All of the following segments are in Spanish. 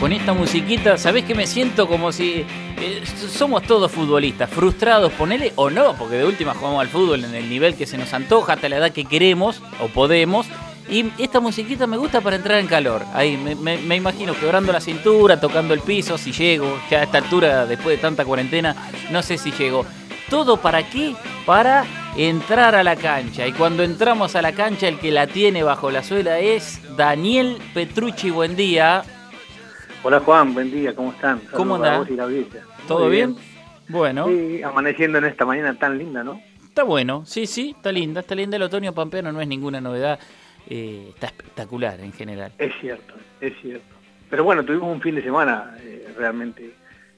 con esta musiquita, ¿sabés que me siento como si eh, somos todos futbolistas, frustrados, ponele o no, porque de última jugamos al fútbol en el nivel que se nos antoja, hasta la edad que queremos o podemos. Y esta musiquita me gusta para entrar en calor. Ahí me, imagino quebrando la cintura, tocando el piso, si llego, que a esta altura, después de tanta cuarentena, no sé si llego. ¿Todo para qué? Para entrar a la cancha. Y cuando entramos a la cancha, el que la tiene bajo la suela es Daniel Petrucci. Buen día. Hola Juan, buen día, ¿cómo están? ¿Cómo andás? ¿Todo bien? Bueno. Sí, amaneciendo en esta mañana tan linda, ¿no? Está bueno, sí, sí, está linda, está linda el otoño pampeano, no es ninguna novedad, eh, está espectacular en general. Es cierto, es cierto. Pero bueno, tuvimos un fin de semana eh, realmente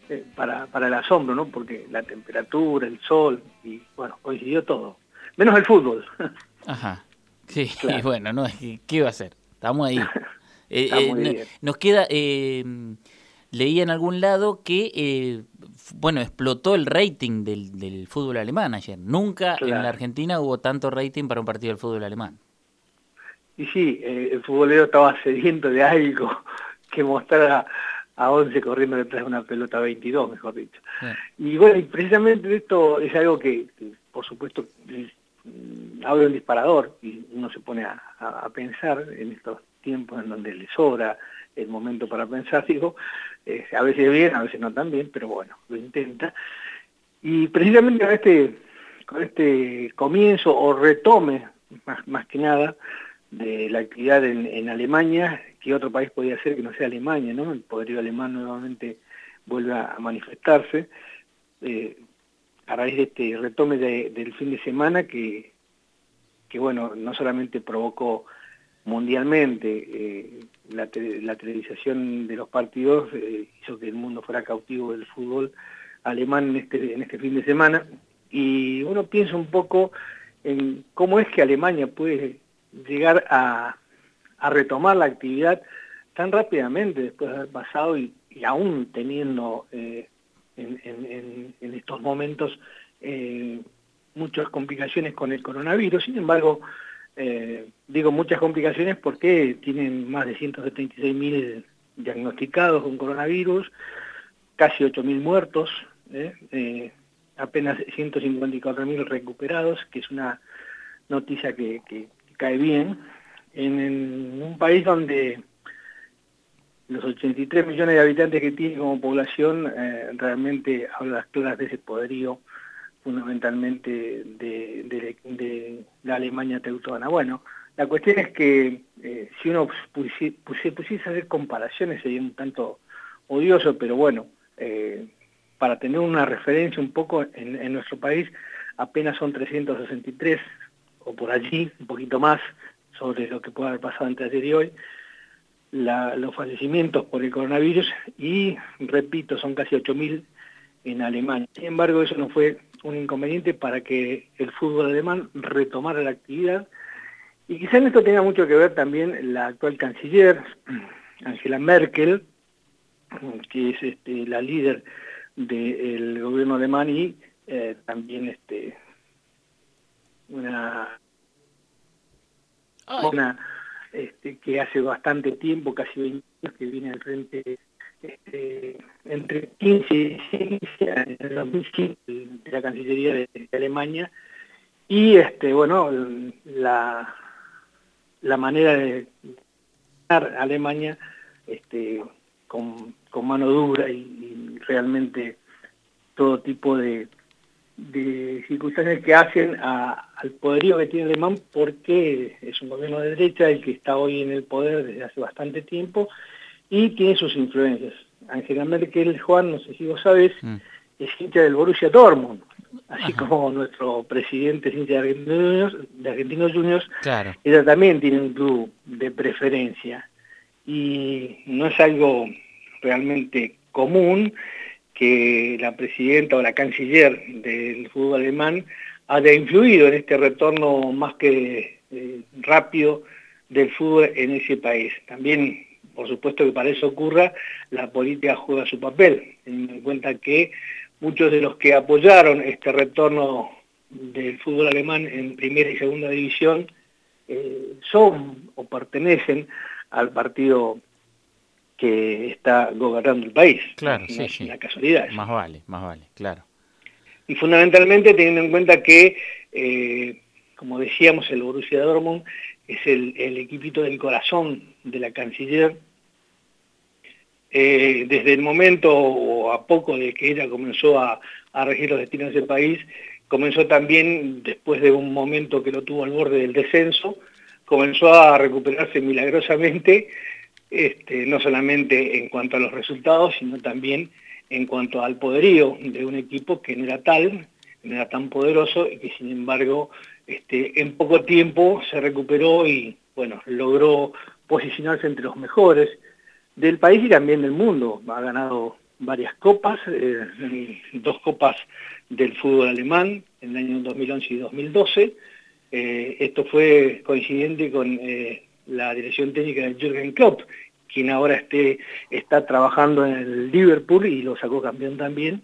eh, para, para el asombro, ¿no? Porque la temperatura, el sol, y bueno, coincidió todo. Menos el fútbol. Ajá, sí, y bueno, no, ¿qué iba a hacer? Estamos ahí. Eh, eh, nos queda, eh, leí en algún lado que, bueno, explotó el rating del, fútbol alemán ayer. Nunca en la Argentina hubo tanto rating para un partido del fútbol alemán. Y sí, el futbolero estaba sediento de algo que mostrara a 11 corriendo detrás de una pelota 22, mejor dicho. Y bueno, y precisamente esto es algo que, por supuesto, abre un disparador y uno se pone a, a pensar en estos tiempos en donde le sobra el momento para pensar, digo, eh, a veces bien, a veces no tan bien, pero bueno, lo intenta. Y precisamente con este, con este comienzo o retome, más, más que nada, de la actividad en, Alemania, que otro país podría ser que no sea Alemania, ¿no? El poderío alemán nuevamente vuelve a manifestarse, eh, a raíz de este retome del fin de semana que, que, bueno, no solamente provocó mundialmente. Eh, la, televisación de los partidos eh, hizo que el mundo fuera cautivo del fútbol alemán en este, en este fin de semana. Y uno piensa un poco en cómo es que Alemania puede llegar a, retomar la actividad tan rápidamente después de haber pasado y, aún teniendo eh, en, en, estos momentos muchas complicaciones con el coronavirus. Sin embargo, eh, digo muchas complicaciones porque tienen más de 176.000 diagnosticados con coronavirus, casi 8.000 muertos, ¿eh? Eh, apenas 154.000 recuperados, que es una noticia que, cae bien, en, un país donde los 83 millones de habitantes que tiene como población realmente habla las claras de ese poderío fundamentalmente de, la Alemania teutona. Bueno, la cuestión es que eh, si uno pusiese, pusiese, a hacer comparaciones sería un tanto odioso, pero bueno, eh, para tener una referencia un poco en, nuestro país, apenas son 363 o por allí, un poquito más sobre lo que puede haber pasado entre ayer y hoy, los fallecimientos por el coronavirus y, repito, son casi 8.000 en Alemania. Sin embargo, eso no fue un inconveniente para que el fútbol alemán retomara la actividad. Y quizá en esto tenga mucho que ver también la actual canciller, Angela Merkel, que es este, la líder del gobierno alemán y eh, también este, una, una este, que hace bastante tiempo, casi 20 años, que viene al frente este, entre 15 y 16 en el 2005 de la Cancillería de, Alemania. Y este bueno la, la manera de a Alemania este, con, con mano dura y, realmente todo tipo de, de circunstancias que hacen al poderío que tiene Alemán porque es un gobierno de derecha el que está hoy en el poder desde hace bastante tiempo y tiene sus influencias. Angela Merkel, Juan, no sé si vos sabes, mm. es hincha del Borussia Dortmund, así como nuestro presidente es hincha de Argentinos Juniors, de Argentinos Juniors ella también tiene un club de preferencia. Y no es algo realmente común que la presidenta o la canciller del fútbol alemán haya influido en este retorno más que eh, rápido del fútbol en ese país. También por supuesto que para eso ocurra, la política juega su papel, teniendo en cuenta que muchos de los que apoyaron este retorno del fútbol alemán en primera y segunda división eh, son o pertenecen al partido que está gobernando el país. Claro, sí, es sí. Una casualidad. Más vale, más vale, claro. Y fundamentalmente teniendo en cuenta que, eh, como decíamos, el Borussia Dortmund es el, equipito del corazón de la canciller. Eh, desde el momento o a poco de que ella comenzó a, a regir los destinos del país, comenzó también, después de un momento que lo tuvo al borde del descenso, comenzó a recuperarse milagrosamente este, no solamente en cuanto a los resultados, sino también en cuanto al poderío de un equipo que no era tal, no era tan poderoso y que sin embargo este, en poco tiempo se recuperó y bueno, logró posicionarse entre los mejores del país y también del mundo. Ha ganado varias copas, eh, dos copas del fútbol alemán en el año 2011 y 2012. Eh, esto fue coincidente con eh, la dirección técnica de Jürgen Klopp, quien ahora esté, está trabajando en el Liverpool y lo sacó campeón también.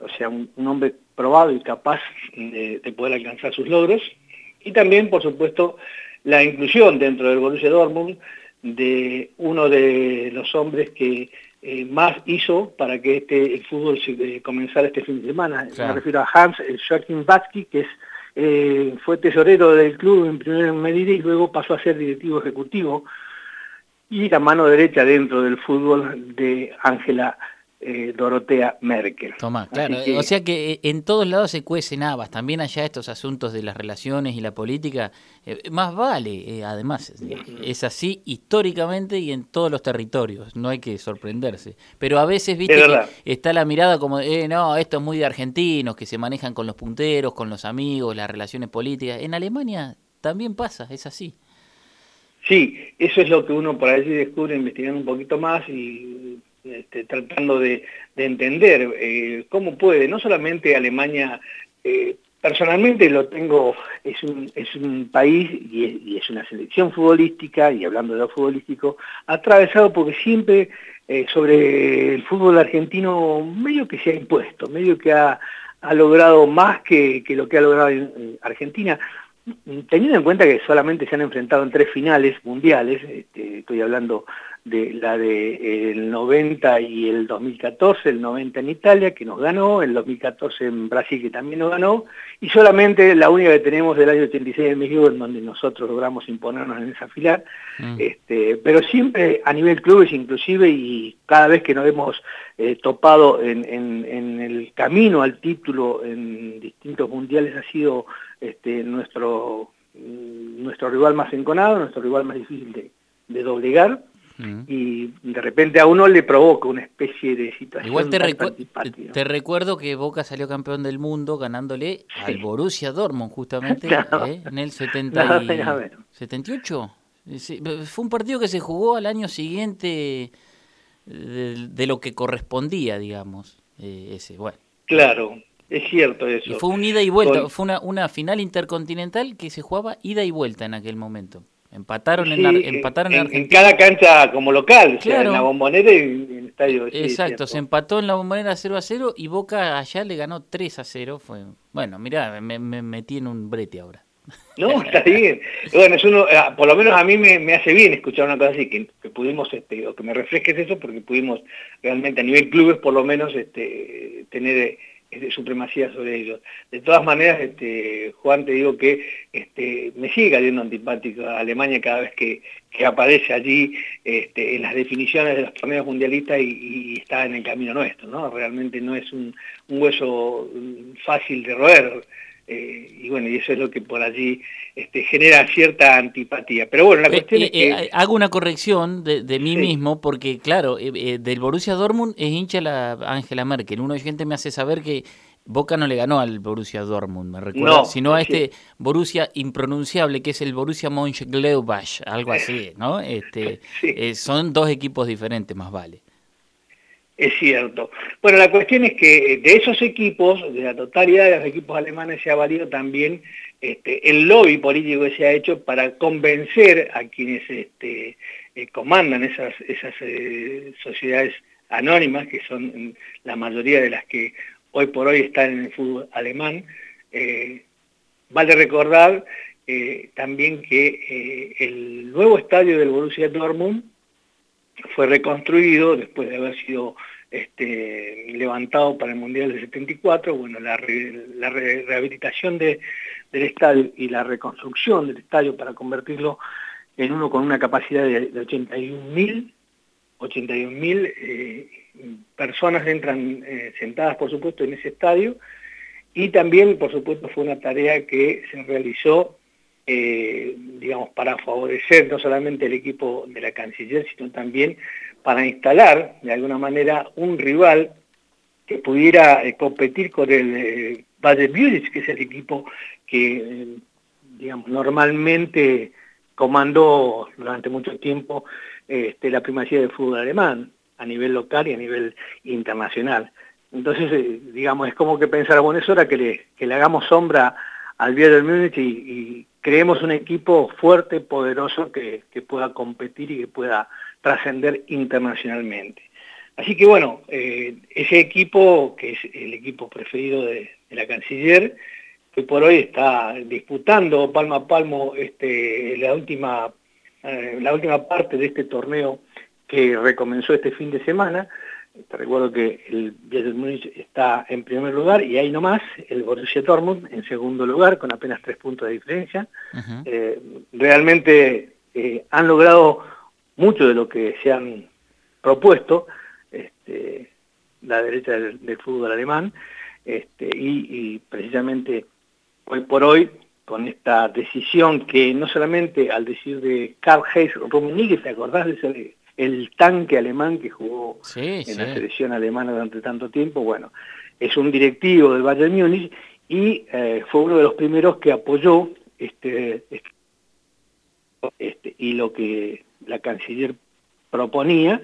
O sea, un, hombre probado y capaz de, poder alcanzar sus logros. Y también, por supuesto, la inclusión dentro del Borussia Dortmund de uno de los hombres que eh, más hizo para que este, el fútbol se, eh, comenzara este fin de semana. Me refiero a Hans Joachim Batsky, que es eh, fue tesorero del club en primera medida y luego pasó a ser directivo ejecutivo y la mano derecha dentro del fútbol de Ángela eh, Dorotea Merkel. Toma, claro, o sea que eh, en todos lados se cuecen habas, también allá estos asuntos de las relaciones y la política, más vale, además, es así históricamente y en todos los territorios, no hay que sorprenderse. Pero a veces, viste, que está la mirada como, eh, no, esto es muy de argentinos, que se manejan con los punteros, con los amigos, las relaciones políticas. En Alemania también pasa, es así. Sí, eso es lo que uno por allí descubre investigando un poquito más y este, tratando de, entender eh, cómo puede, no solamente Alemania, eh, personalmente lo tengo, es un, es un país y es, una selección futbolística, y hablando de lo futbolístico, atravesado porque siempre eh, sobre el fútbol argentino medio que se ha impuesto, medio que ha, logrado más que, lo que ha logrado en Argentina teniendo en cuenta que solamente se han enfrentado en tres finales mundiales, este, estoy hablando de la del 90 y el 2014, el 90 en Italia, que nos ganó, el 2014 en Brasil, que también nos ganó, y solamente la única que tenemos del año 86 en México, en donde nosotros logramos imponernos en esa final, mm. este, pero siempre a nivel clubes inclusive, y cada vez que nos hemos eh, topado en, el camino al título en distintos mundiales ha sido este, nuestro, nuestro rival más enconado, nuestro rival más difícil de, de doblegar, y de repente a uno le provoca una especie de situación Igual te, te recuerdo que Boca salió campeón del mundo ganándole al Borussia Dortmund justamente ¿eh? en el 70 78. Fue un partido que se jugó al año siguiente de, lo que correspondía, digamos. Eh, ese, bueno. Claro, es cierto eso. Y fue un ida y vuelta, fue una, una final intercontinental que se jugaba ida y vuelta en aquel momento. Empataron, en, empataron en, en, cada cancha como local, en la bombonera y en el estadio. Exacto, se empató en la bombonera 0 a 0 y Boca allá le ganó 3 a 0. Fue, bueno, mirá, me, metí en un brete ahora. No, está bien. Bueno, es uno, ah, por lo menos a mí me, hace bien escuchar una cosa así, que, pudimos, este, o que me refresques eso, porque pudimos realmente a nivel clubes por lo menos este, tener de supremacía sobre ellos. De todas maneras, este, Juan, te digo que este, me sigue cayendo antipático a Alemania cada vez que, aparece allí este, en las definiciones de los torneos mundialistas y, está en el camino nuestro, ¿no? Realmente no es un, hueso fácil de roer. Eh, y bueno, y eso es lo que por allí este, genera cierta antipatía. Pero bueno, la cuestión es que... Eh, hago una corrección de, mí mismo, porque claro, eh, del Borussia Dortmund es hincha la Angela Merkel. Uno de gente me hace saber que Boca no le ganó al Borussia Dortmund, me recuerdo, sino a este Borussia impronunciable que es el Borussia Mönchengladbach, algo así, ¿no? Este, son dos equipos diferentes, más vale. Es cierto. Bueno, la cuestión es que de esos equipos, de la totalidad de los equipos alemanes, se ha valido también este, el lobby político que se ha hecho para convencer a quienes este, eh, comandan esas, eh, sociedades anónimas, que son la mayoría de las que hoy por hoy están en el fútbol alemán. Eh, vale recordar también que el nuevo estadio del Borussia Dortmund fue reconstruido después de haber sido este, levantado para el Mundial del 74, bueno, la, rehabilitación del estadio y la reconstrucción del estadio para convertirlo en uno con una capacidad de, 81.000 81.000 eh, personas entran eh, sentadas, por supuesto, en ese estadio, y también, por supuesto, fue una tarea que se realizó, eh, digamos, para favorecer no solamente el equipo de la Canciller, sino también para instalar, de alguna manera, un rival que pudiera competir con el Bayern Munich, que es el equipo que, digamos, normalmente comandó durante mucho tiempo este, la primacía del fútbol alemán a nivel local y a nivel internacional. Entonces, eh, digamos, es como que pensar, bueno, es hora que le, que le hagamos sombra al Bayern Múnich y, creemos un equipo fuerte, poderoso, que, pueda competir y que pueda trascender internacionalmente. Así que bueno, eh, ese equipo, que es el equipo preferido de, de la canciller, que por hoy está disputando palmo a palmo este, la, última, eh, la última parte de este torneo que recomenzó este fin de semana. Te recuerdo que el Bayern Múnich está en primer lugar y ahí nomás el Borussia Dortmund en segundo lugar con apenas tres puntos de diferencia. Eh, realmente eh, han logrado mucho de lo que se han propuesto este, la derecha del, fútbol alemán este, y, y precisamente hoy por hoy, con esta decisión que no solamente al decir de Karl-Heinz Rummenigge, ¿te acordás de ese, el tanque alemán que jugó en la selección alemana durante tanto tiempo? Bueno, es un directivo del Bayern Múnich y eh, fue uno de los primeros que apoyó este, este, este y lo que la canciller proponía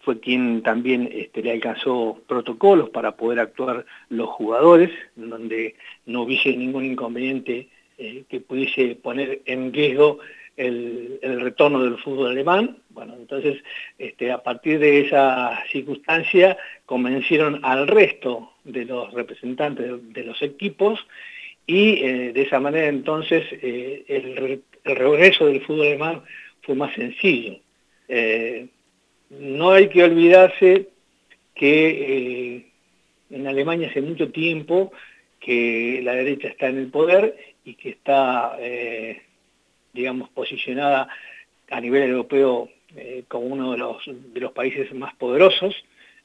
fue quien también este, le alcanzó protocolos para poder actuar los jugadores, donde no hubiese ningún inconveniente eh, que pudiese poner en riesgo el, retorno del fútbol alemán. Bueno, entonces, este, a partir de esa circunstancia, convencieron al resto de los representantes de, los equipos y eh, de esa manera entonces eh, el, regreso del fútbol alemán fue más sencillo no hay que olvidarse que eh, en Alemania hace mucho tiempo que la derecha está en el poder y que está, eh, digamos, posicionada a nivel europeo eh, como uno de los, de los países más poderosos.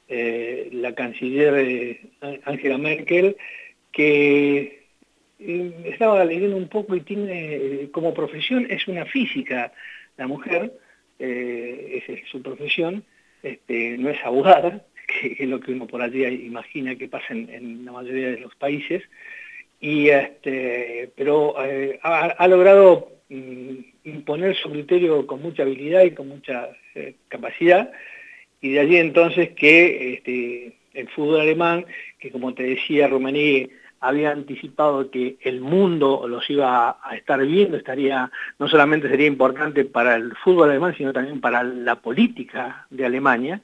la canciller Angela Merkel, que estaba leyendo un poco y tiene como profesión, es una física la mujer, eh, esa es su profesión, este, no es abogada, que es lo que uno por allí imagina que pasa en, la mayoría de los países, y este, pero eh, ha, logrado mm, imponer su criterio con mucha habilidad y con mucha eh, capacidad, y de allí entonces que este, el fútbol alemán, que como te decía Romaní, había anticipado que el mundo los iba a estar viendo, estaría, no solamente sería importante para el fútbol alemán, sino también para la política de Alemania,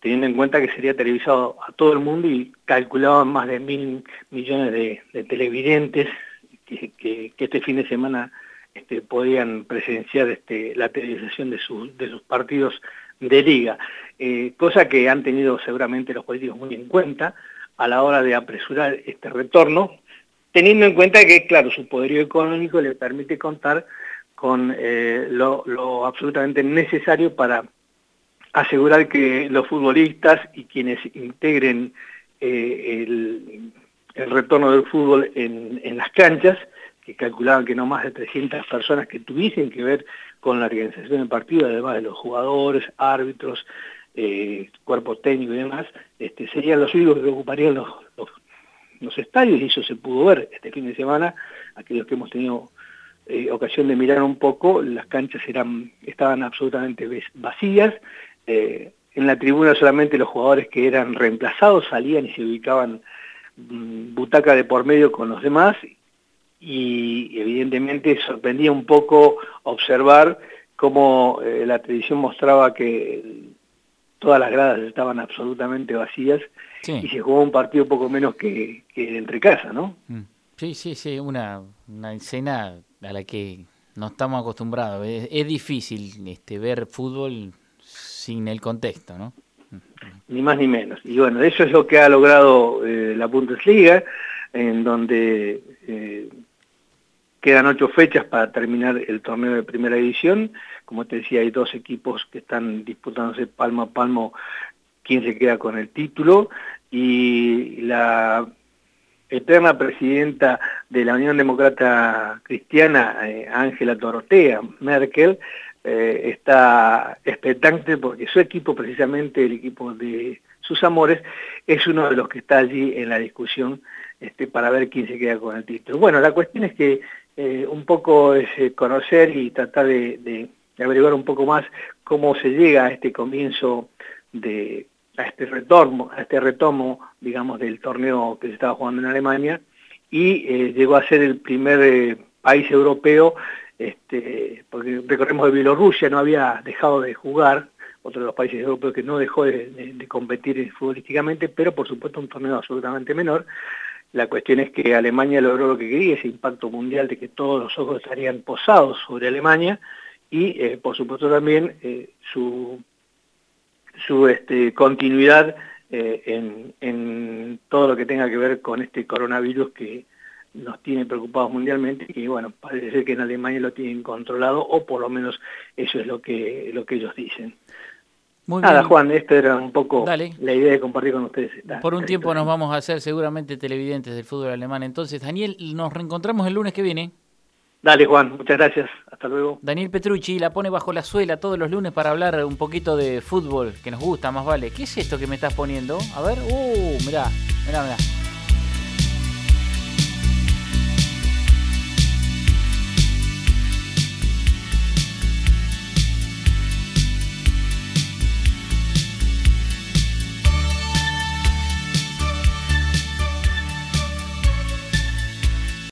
teniendo en cuenta que sería televisado a todo el mundo y calculaban más de mil millones de, televidentes que, este fin de semana este, podían presenciar este, la televisación de, sus partidos de liga, eh, cosa que han tenido seguramente los políticos muy en cuenta, a la hora de apresurar este retorno, teniendo en cuenta que, claro, su poderío económico le permite contar con eh, lo, absolutamente necesario para asegurar que los futbolistas y quienes integren eh, el, retorno del fútbol en, las canchas, que calculaban que no más de 300 personas que tuviesen que ver con la organización del partido, además de los jugadores, árbitros, eh, cuerpo técnico y demás, este, serían los únicos que ocuparían los, estadios, y eso se pudo ver este fin de semana, aquellos que hemos tenido eh, ocasión de mirar un poco, las canchas eran, estaban absolutamente vacías, eh, en la tribuna solamente los jugadores que eran reemplazados salían y se ubicaban mm, butaca de por medio con los demás, y evidentemente sorprendía un poco observar cómo la televisión mostraba que todas las gradas estaban absolutamente vacías y se jugó un partido poco menos que, entre casa, ¿no? Mm. Sí, sí, sí, una, una escena a la que No estamos acostumbrados. Es, difícil este, ver fútbol sin el contexto, ¿no? Ni más ni menos. Y bueno, eso es lo que ha logrado eh, la Bundesliga, en donde eh, quedan ocho fechas para terminar el torneo de primera división. Como te decía, hay dos equipos que están disputándose palmo a palmo quién se queda con el título. Y la eterna presidenta de la Unión Demócrata Cristiana, eh, Ángela Dorotea Merkel, eh, está expectante porque su equipo, precisamente el equipo de sus amores, es uno de los que está allí en la discusión este, para ver quién se queda con el título. Bueno, la cuestión es que eh, un poco es conocer y tratar de averiguar un poco más cómo se llega a este comienzo de a este retorno, a este retomo, digamos, del torneo que se estaba jugando en Alemania y eh, llegó a ser el primer eh, país europeo, este, porque recordemos que Bielorrusia no había dejado de jugar, otro de los países europeos que no dejó de, competir futbolísticamente, pero por supuesto un torneo absolutamente menor. La cuestión es que Alemania logró lo que quería, ese impacto mundial de que todos los ojos estarían posados sobre Alemania y eh, por supuesto también su su este, continuidad eh, en, todo lo que tenga que ver con este coronavirus que nos tiene preocupados mundialmente y bueno, parece ser que en Alemania lo tienen controlado o por lo menos eso es lo que, lo que ellos dicen. Muy Nada, Juan, esto era un poco la idea de compartir con ustedes. por un tiempo nos vamos a hacer seguramente televidentes del fútbol alemán. Entonces, Daniel, nos reencontramos el lunes que viene. Dale, Juan, muchas gracias. Hasta luego. Daniel Petrucci la pone bajo la suela todos los lunes para hablar un poquito de fútbol, que nos gusta, más vale. ¿Qué es esto que me estás poniendo? A ver, uh, mirá, mirá, mirá.